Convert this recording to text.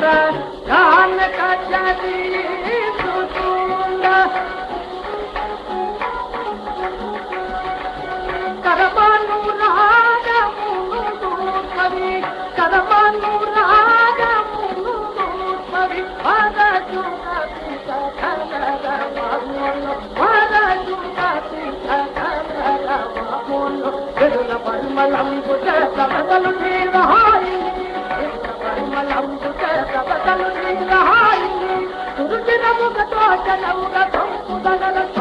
करू पव करव नवि भ నవ్వుగా తోట నవ్వుగా తొంపుగా నవ్వుగా